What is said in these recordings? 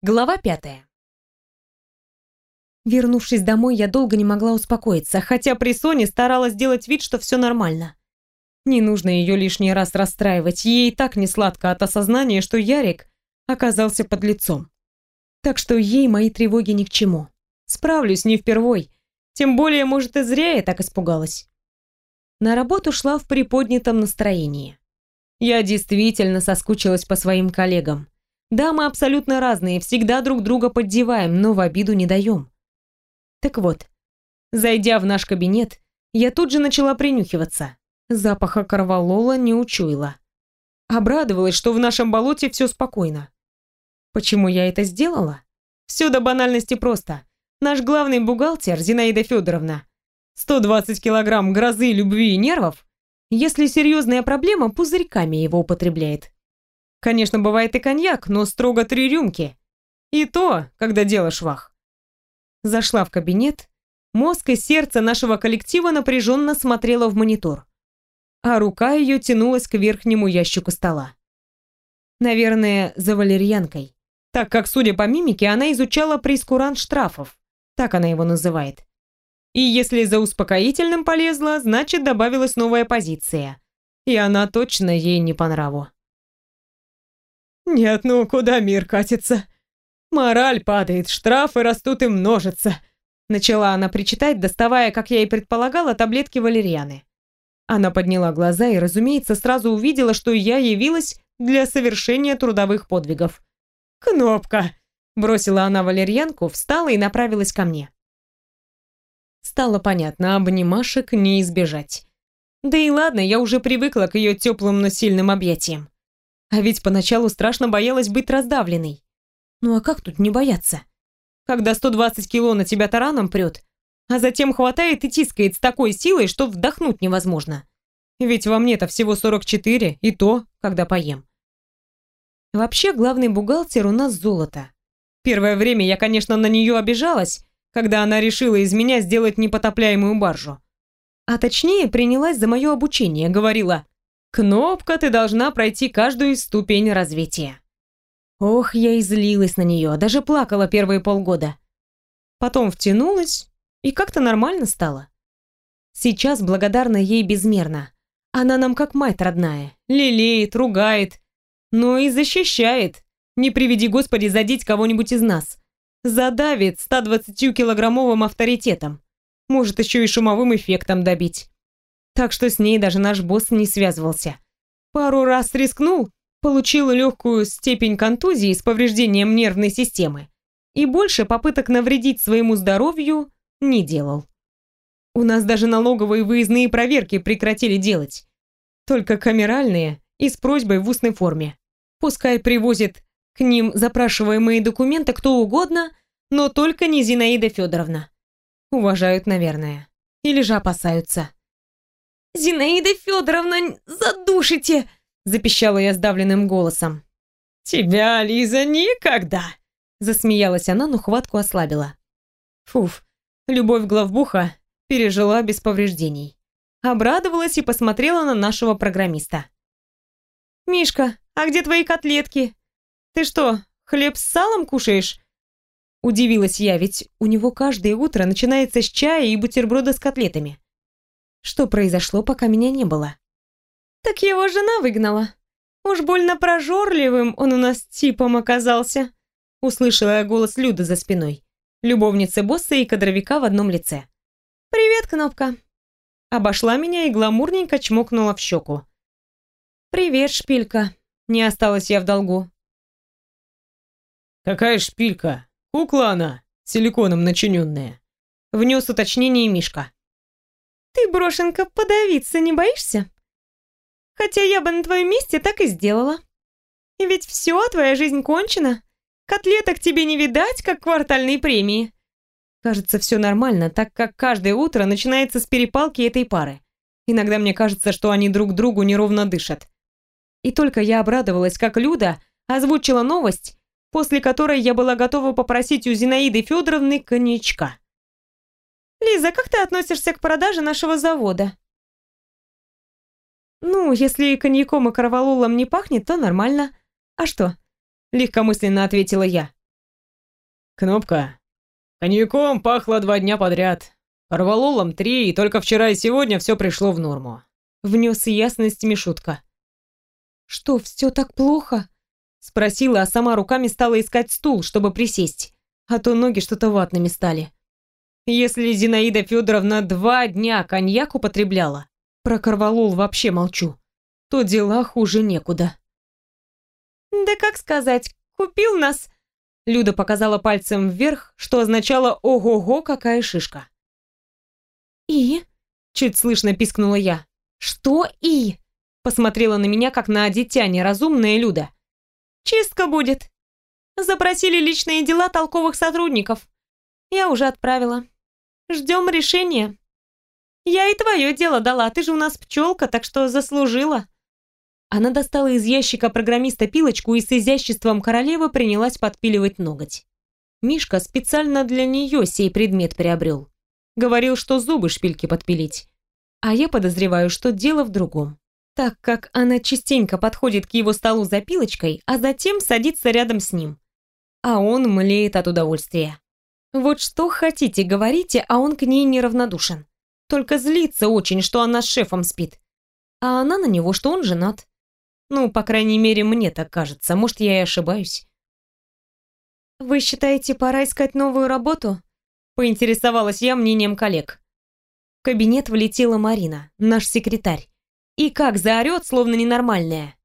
Глава пятая. Вернувшись домой, я долго не могла успокоиться, хотя при Соне старалась сделать вид, что все нормально. Не нужно ее лишний раз расстраивать, ей так не сладко от осознания, что Ярик оказался под лицом. Так что ей мои тревоги ни к чему. Справлюсь не впервой, тем более, может, и зря я так испугалась. На работу шла в приподнятом настроении. Я действительно соскучилась по своим коллегам. Да, мы абсолютно разные, всегда друг друга поддеваем, но в обиду не даем. Так вот, зайдя в наш кабинет, я тут же начала принюхиваться. Запаха корвалола не учуяла. Обрадовалась, что в нашем болоте все спокойно. Почему я это сделала? Все до банальности просто. Наш главный бухгалтер, Зинаида Федоровна, 120 килограмм грозы, любви и нервов, если серьезная проблема, пузырьками его употребляет. Конечно, бывает и коньяк, но строго три рюмки. И то, когда дело швах. Зашла в кабинет, мозг и сердце нашего коллектива напряженно смотрело в монитор, а рука ее тянулась к верхнему ящику стола. Наверное, за валерьянкой, так как, судя по мимике, она изучала прескурант штрафов, так она его называет. И если за успокоительным полезла, значит добавилась новая позиция. И она точно ей не по нраву. «Нет, ну куда мир катится? Мораль падает, штрафы растут и множатся», начала она причитать, доставая, как я и предполагала, таблетки валерианы. Она подняла глаза и, разумеется, сразу увидела, что я явилась для совершения трудовых подвигов. «Кнопка!» – бросила она валерьянку, встала и направилась ко мне. Стало понятно, обнимашек не избежать. Да и ладно, я уже привыкла к ее теплым, но сильным объятиям. А ведь поначалу страшно боялась быть раздавленной. Ну а как тут не бояться? Когда 120 кило на тебя тараном прет, а затем хватает и тискает с такой силой, что вдохнуть невозможно. Ведь во мне-то всего 44, и то, когда поем. Вообще, главный бухгалтер у нас золото. Первое время я, конечно, на нее обижалась, когда она решила из меня сделать непотопляемую баржу. А точнее, принялась за мое обучение, говорила, Кнопка, ты должна пройти каждую ступень развития. Ох, я и злилась на нее, даже плакала первые полгода. Потом втянулась, и как-то нормально стало. Сейчас благодарна ей безмерно. Она нам как мать родная, лелеет, ругает, но и защищает. Не приведи Господи задеть кого-нибудь из нас. Задавит 120-килограммовым авторитетом. Может еще и шумовым эффектом добить так что с ней даже наш босс не связывался. Пару раз рискнул, получил легкую степень контузии с повреждением нервной системы и больше попыток навредить своему здоровью не делал. У нас даже налоговые выездные проверки прекратили делать. Только камеральные и с просьбой в устной форме. Пускай привозит к ним запрашиваемые документы кто угодно, но только не Зинаида Федоровна. Уважают, наверное. Или же опасаются. «Зинаида Федоровна, задушите!» — запищала я сдавленным голосом. «Тебя, Лиза, никогда!» — засмеялась она, но хватку ослабила. Фуф, любовь главбуха пережила без повреждений. Обрадовалась и посмотрела на нашего программиста. «Мишка, а где твои котлетки? Ты что, хлеб с салом кушаешь?» Удивилась я, ведь у него каждое утро начинается с чая и бутерброда с котлетами. Что произошло, пока меня не было? Так его жена выгнала. Уж больно прожорливым он у нас типом оказался. Услышала я голос Люды за спиной. Любовницы босса и кадровика в одном лице. «Привет, Кнопка!» Обошла меня и гламурненько чмокнула в щеку. «Привет, шпилька!» Не осталась я в долгу. «Какая шпилька? Кукла она, силиконом начиненная!» Внес уточнение Мишка. Ты, брошенка, подавиться не боишься? Хотя я бы на твоем месте так и сделала. И ведь все, твоя жизнь кончена. Котлеток тебе не видать, как квартальной премии. Кажется, все нормально, так как каждое утро начинается с перепалки этой пары. Иногда мне кажется, что они друг другу неровно дышат. И только я обрадовалась, как Люда озвучила новость, после которой я была готова попросить у Зинаиды Федоровны коньячка. Лиза, как ты относишься к продаже нашего завода? Ну, если коньяком и корвалолом не пахнет, то нормально. А что? Легкомысленно ответила я. Кнопка. Коньяком пахло два дня подряд. Порвалолом три, и только вчера и сегодня все пришло в норму. Внес ясность Мишутка. Что, все так плохо? Спросила, а сама руками стала искать стул, чтобы присесть, а то ноги что-то ватными стали. Если Зинаида Федоровна два дня коньяк употребляла, про корвалол вообще молчу, то дела хуже некуда. «Да как сказать, купил нас...» Люда показала пальцем вверх, что означало «Ого-го, какая шишка». «И?» — чуть слышно пискнула я. «Что «и?» — посмотрела на меня, как на дитя неразумная Люда. «Чистка будет. Запросили личные дела толковых сотрудников. Я уже отправила. Ждем решения. Я и твое дело дала, ты же у нас пчелка, так что заслужила». Она достала из ящика программиста пилочку и с изяществом королевы принялась подпиливать ноготь. Мишка специально для нее сей предмет приобрел. Говорил, что зубы шпильки подпилить. А я подозреваю, что дело в другом. Так как она частенько подходит к его столу за пилочкой, а затем садится рядом с ним. А он млеет от удовольствия. Вот что хотите, говорите, а он к ней неравнодушен. Только злится очень, что она с шефом спит. А она на него, что он женат. Ну, по крайней мере, мне так кажется. Может, я и ошибаюсь. «Вы считаете, пора искать новую работу?» Поинтересовалась я мнением коллег. В кабинет влетела Марина, наш секретарь. И как заорет, словно ненормальная.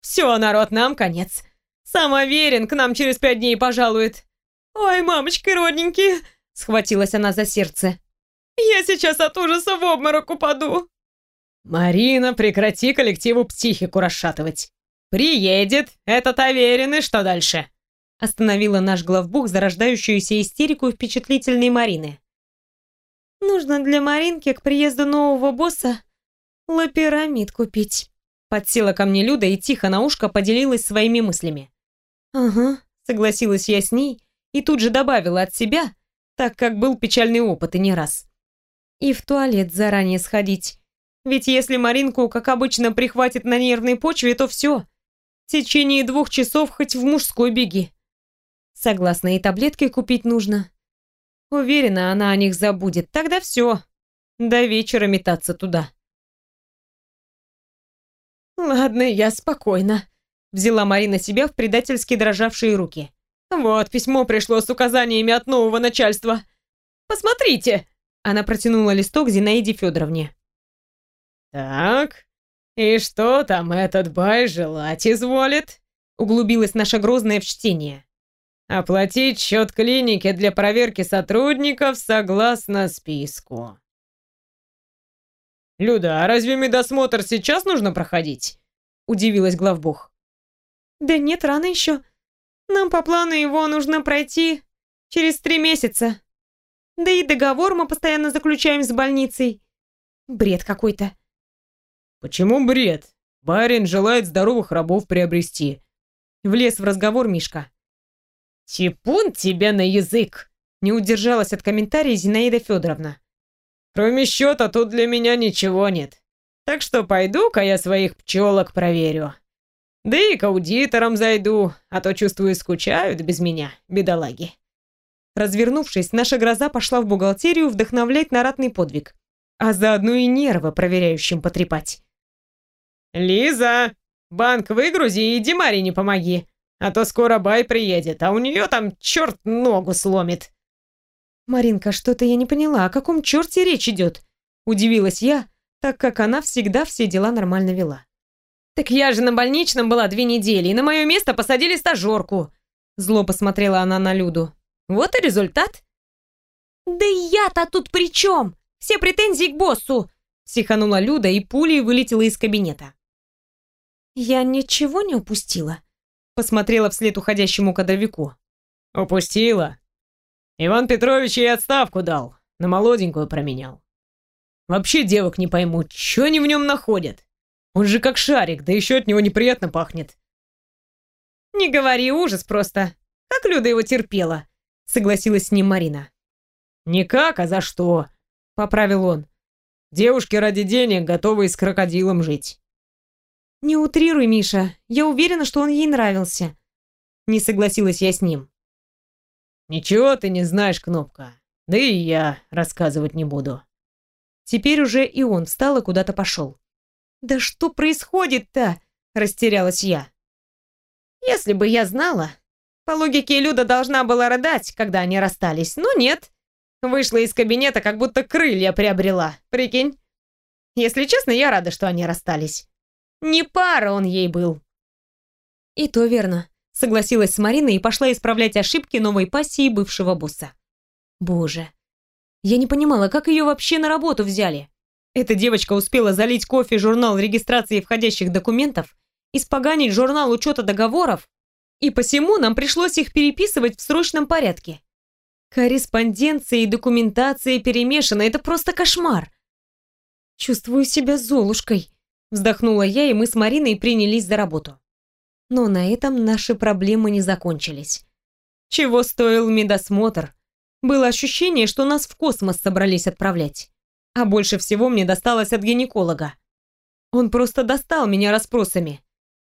«Все, народ, нам конец. Самоверен к нам через пять дней пожалует. «Ой, мамочка родненькие!» — схватилась она за сердце. «Я сейчас от ужаса в обморок упаду!» «Марина, прекрати коллективу психику расшатывать. Приедет этот Аверин, что дальше?» Остановила наш главбух зарождающуюся истерику впечатлительной Марины. «Нужно для Маринки к приезду нового босса лапирамид купить». Подсела ко мне Люда и тихо на ушко поделилась своими мыслями. «Ага», согласилась я с ней и тут же добавила от себя, так как был печальный опыт и не раз. И в туалет заранее сходить. Ведь если Маринку, как обычно, прихватит на нервной почве, то все. В течение двух часов хоть в мужской беги. Согласна, и таблетки купить нужно. Уверена, она о них забудет. Тогда все. До вечера метаться туда. Ладно, я спокойна. Взяла Марина себя в предательски дрожавшие руки. «Вот, письмо пришло с указаниями от нового начальства. Посмотрите!» Она протянула листок Зинаиде Федоровне. «Так, и что там этот бай желать изволит?» Углубилась наша грозная в чтение. «Оплатить счет клиники для проверки сотрудников согласно списку». «Люда, а разве медосмотр сейчас нужно проходить?» Удивилась главбух. «Да нет, рано еще. Нам по плану его нужно пройти через три месяца. Да и договор мы постоянно заключаем с больницей. Бред какой-то. Почему бред? Барин желает здоровых рабов приобрести. Влез в разговор Мишка. Типун тебе на язык! Не удержалась от комментария Зинаида Федоровна. Кроме счета тут для меня ничего нет. Так что пойду-ка я своих пчелок проверю. Да и к аудиторам зайду, а то, чувствую, скучают без меня, бедолаги. Развернувшись, наша гроза пошла в бухгалтерию вдохновлять на ратный подвиг, а заодно и нервы проверяющим потрепать. «Лиза, банк выгрузи и Димаре не помоги, а то скоро Бай приедет, а у нее там черт ногу сломит». «Маринка, что-то я не поняла, о каком черте речь идет?» Удивилась я, так как она всегда все дела нормально вела. «Так я же на больничном была две недели, и на мое место посадили стажерку!» Зло посмотрела она на Люду. «Вот и результат!» «Да я-то тут при чем? Все претензии к боссу!» Психанула Люда и пулей вылетела из кабинета. «Я ничего не упустила?» Посмотрела вслед уходящему кадровику. «Упустила. Иван Петрович ей отставку дал, на молоденькую променял. Вообще девок не пойму, что они в нем находят?» Он же как шарик, да еще от него неприятно пахнет. Не говори, ужас просто. Как Люда его терпела, согласилась с ним Марина. Никак, а за что? Поправил он. Девушки ради денег готовы с крокодилом жить. Не утрируй, Миша. Я уверена, что он ей нравился. Не согласилась я с ним. Ничего ты не знаешь, Кнопка. Да и я рассказывать не буду. Теперь уже и он встал и куда-то пошел. «Да что происходит-то?» – растерялась я. «Если бы я знала, по логике Люда должна была рыдать, когда они расстались, но нет. Вышла из кабинета, как будто крылья приобрела, прикинь. Если честно, я рада, что они расстались. Не пара он ей был». «И то верно», – согласилась с Мариной и пошла исправлять ошибки новой пассии бывшего босса. «Боже, я не понимала, как ее вообще на работу взяли. Эта девочка успела залить кофе журнал регистрации входящих документов, испоганить журнал учета договоров, и посему нам пришлось их переписывать в срочном порядке. Корреспонденция и документация перемешаны, это просто кошмар. Чувствую себя золушкой, вздохнула я, и мы с Мариной принялись за работу. Но на этом наши проблемы не закончились. Чего стоил медосмотр, было ощущение, что нас в космос собрались отправлять. А больше всего мне досталось от гинеколога. Он просто достал меня расспросами.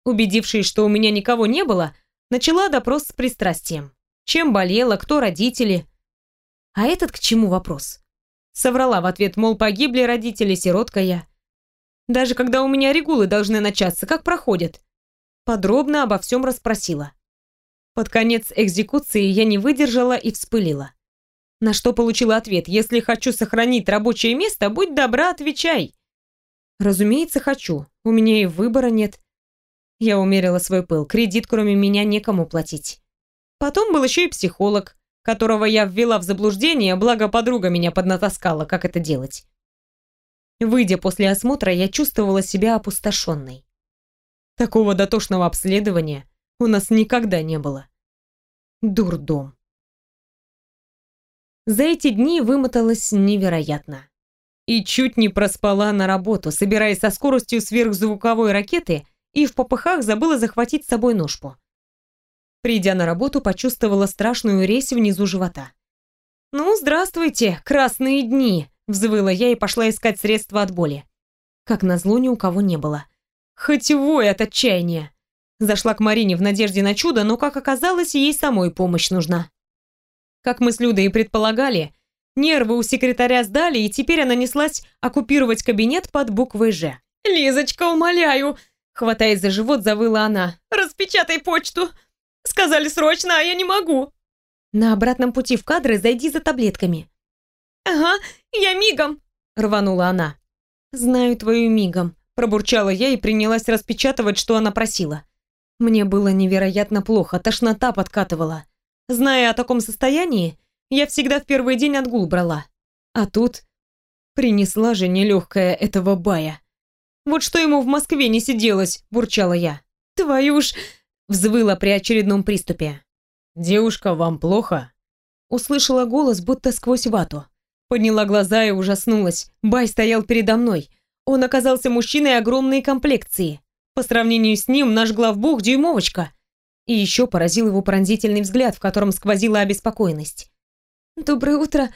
Убедившись, что у меня никого не было, начала допрос с пристрастием. Чем болела, кто родители. А этот к чему вопрос? Соврала в ответ, мол, погибли родители, сиротка я. Даже когда у меня регулы должны начаться, как проходят? Подробно обо всем расспросила. Под конец экзекуции я не выдержала и вспылила. На что получила ответ «Если хочу сохранить рабочее место, будь добра, отвечай». Разумеется, хочу. У меня и выбора нет. Я умерила свой пыл. Кредит, кроме меня, некому платить. Потом был еще и психолог, которого я ввела в заблуждение, благо подруга меня поднатаскала, как это делать. Выйдя после осмотра, я чувствовала себя опустошенной. Такого дотошного обследования у нас никогда не было. Дурдом. За эти дни вымоталась невероятно. И чуть не проспала на работу, собираясь со скоростью сверхзвуковой ракеты и в попыхах забыла захватить с собой ножку. Придя на работу, почувствовала страшную резь внизу живота. «Ну, здравствуйте, красные дни!» – взвыла я и пошла искать средства от боли. Как назло, ни у кого не было. Хоть вой от отчаяния. Зашла к Марине в надежде на чудо, но, как оказалось, ей самой помощь нужна. Как мы с Людой и предполагали, нервы у секретаря сдали, и теперь она неслась оккупировать кабинет под буквой «Ж». «Лизочка, умоляю!» Хватаясь за живот, завыла она. «Распечатай почту! Сказали срочно, а я не могу!» «На обратном пути в кадры зайди за таблетками». «Ага, я мигом!» Рванула она. «Знаю твою мигом», пробурчала я и принялась распечатывать, что она просила. Мне было невероятно плохо, тошнота подкатывала. Зная о таком состоянии, я всегда в первый день отгул брала. А тут принесла же нелегкая этого бая. Вот что ему в Москве не сиделось, бурчала я. Твою ж... Взвыла при очередном приступе. «Девушка, вам плохо?» Услышала голос, будто сквозь вату. Подняла глаза и ужаснулась. Бай стоял передо мной. Он оказался мужчиной огромной комплекции. По сравнению с ним наш главбух дюймовочка. И еще поразил его пронзительный взгляд, в котором сквозила обеспокоенность. «Доброе утро.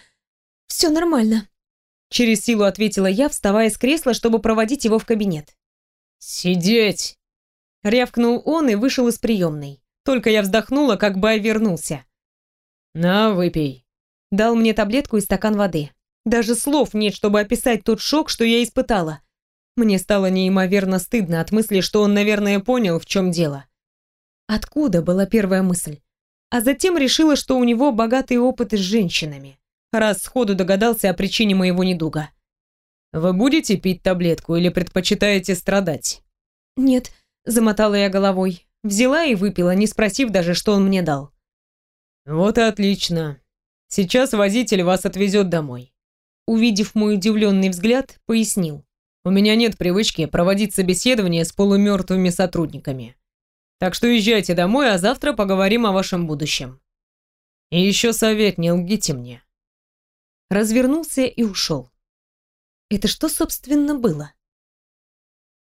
Все нормально», — через силу ответила я, вставая с кресла, чтобы проводить его в кабинет. «Сидеть!» — рявкнул он и вышел из приемной. Только я вздохнула, как Бай вернулся. «На, выпей». Дал мне таблетку и стакан воды. Даже слов нет, чтобы описать тот шок, что я испытала. Мне стало неимоверно стыдно от мысли, что он, наверное, понял, в чем дело. Откуда была первая мысль? А затем решила, что у него богатый опыт с женщинами, раз сходу догадался о причине моего недуга. «Вы будете пить таблетку или предпочитаете страдать?» «Нет», — замотала я головой. Взяла и выпила, не спросив даже, что он мне дал. «Вот и отлично. Сейчас водитель вас отвезет домой». Увидев мой удивленный взгляд, пояснил. «У меня нет привычки проводить собеседование с полумертвыми сотрудниками. Так что езжайте домой, а завтра поговорим о вашем будущем. И еще совет, не лгите мне. Развернулся и ушел. Это что, собственно, было?